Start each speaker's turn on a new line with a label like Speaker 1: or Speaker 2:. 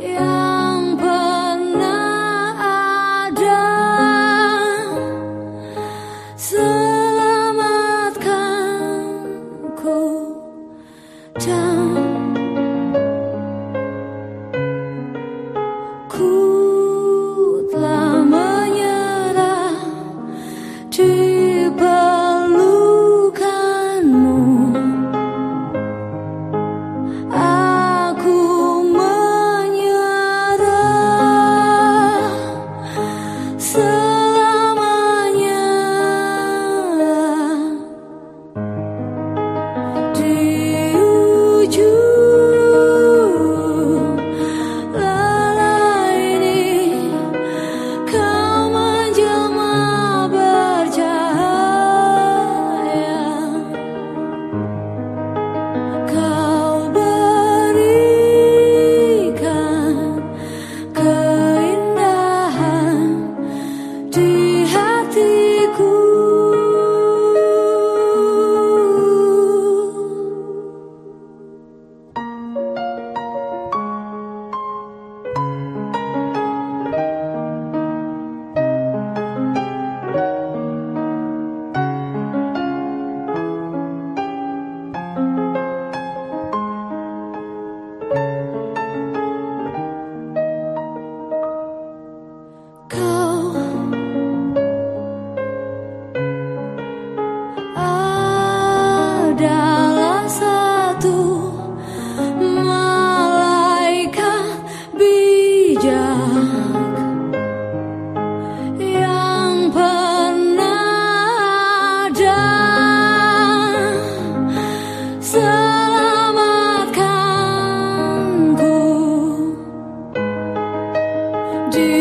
Speaker 1: Yeah. Du